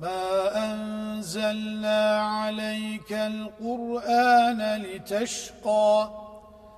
ما أنزلنا عليك القرآن لتشقى